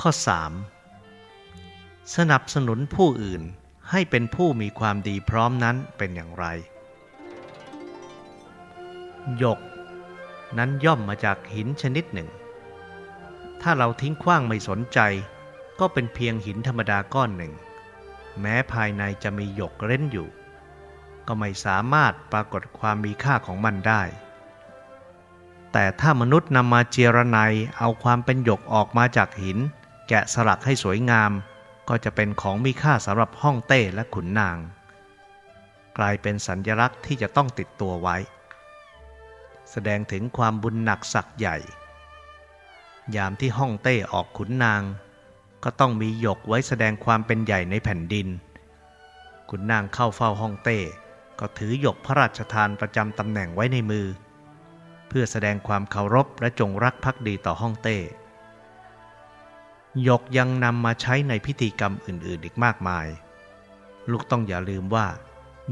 ข้อ 3. สนับสนุนผู้อื่นให้เป็นผู้มีความดีพร้อมนั้นเป็นอย่างไร หยก นั้นย่อมมาจากหินชนิดหนึ่ง ถ้าเราทิ้งขว้างไม่สนใจ ก็เป็นเพียงหินธรรมดาก้อนหนึ่ง แม้ภายในจะมีหยกเร้นอยู่ ก็ไม่สามารถปรากฏความมีค่าของมันได้ แต่ถ้ามนุษย์นำมาเจรไนเอาความเป็นหยกออกมาจากหิน กะสลักให้สวยงาม ก็จะเป็นของมีค่าสำหรับห้องเต้และขุนนาง กลายเป็นสัญลักษณ์ที่จะต้องติดตัวไว้ แสดงถึงความบุญหนักศักใหญ่ ยามที่ห้องเต้ออกขุนนาง ก็ต้องมีหยกไว้แสดงความเป็นใหญ่ในแผ่นดิน ขุนนางเข้าเฝ้าห้องเต้ก็ถือหยกพระราชทานประจำตำแหน่งไว้ในมือ เพื่อแสดงความเคารพและจงรักภักดีต่อห้องเต้ หยกยังนำมาใช้ในพิธีกรรมอื่นๆอีกมากมาย ลูกต้องอย่าลืมว่า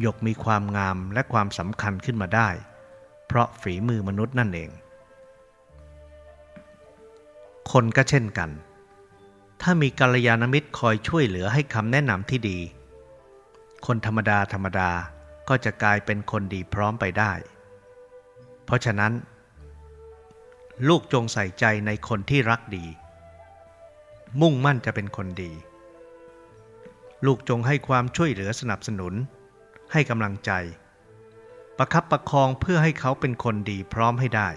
หยกมีความงามและความสำคัญขึ้นมาได้ เพราะฝีมือมนุษย์นั่นเอง คนก็เช่นกัน ถ้ามีกัลยาณมิตรคอยช่วยเหลือให้คำแนะนำที่ดี คนธรรมดาธรรมดาก็จะกลายเป็นคนดีพร้อมไปได้ เพราะฉะนั้น ลูกจงใส่ใจในคนที่รักดี มุ่งมั่นจะเป็นคนดี ลูกจงให้ความช่วยเหลือสนับสนุน ให้กำลังใจ ประคับประคองเพื่อให้เขาเป็นคนดีพร้อมให้ได้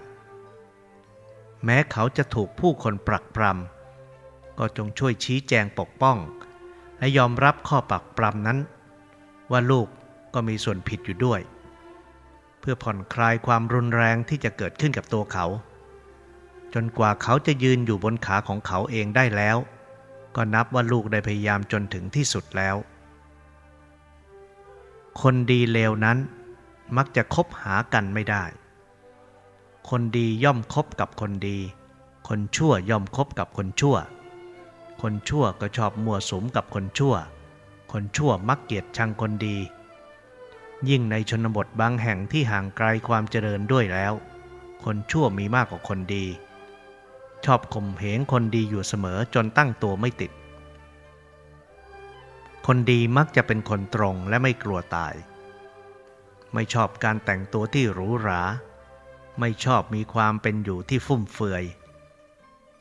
แม้เขาจะถูกผู้คนปรักปรำก็จงช่วยชี้แจงปกป้อง และยอมรับข้อปรักปรำนั้น ว่าลูกก็มีส่วนผิดอยู่ด้วย เพื่อผ่อนคลายความรุนแรงที่จะเกิดขึ้นกับตัวเขา จนกว่าเขาจะยืนอยู่บนขาของเขาเองได้แล้ว ก็นับว่าลูกได้พยายามจนถึงที่สุดแล้ว คนดีเลวนั้นมักจะคบหากันไม่ได้ คนดีย่อมคบกับคนดี คนชั่วย่อมคบกับคนชั่ว คนชั่วก็ชอบมั่วสุมกับคนชั่ว คนชั่วมักเกลียดชังคนดี ยิ่งในชนบทบางแห่งที่ห่างไกลความเจริญด้วยแล้ว คนชั่วมีมากกว่าคนดี ชอบข่มเหงคนดีอยู่เสมอจนตั้งตัวไม่ติด คนดีมักจะเป็นคนตรงและไม่กลัวตาย ไม่ชอบการแต่งตัวที่หรูหรา ไม่ชอบมีความเป็นอยู่ที่ฟุ่มเฟือย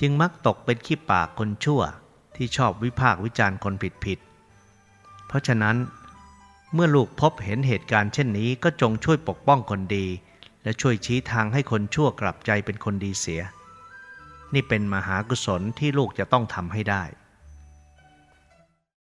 จึงมักตกเป็นขี้ปากคนชั่วที่ชอบวิพากษ์วิจารณ์คนผิดผิด เพราะฉะนั้น เมื่อลูกพบเห็นเหตุการณ์เช่นนี้ก็จงช่วยปกป้องคนดี และช่วยชี้ทางให้คนชั่วกลับใจเป็นคนดีเสีย นี่เป็นมหากุศลที่ลูกจะต้องทำให้ได้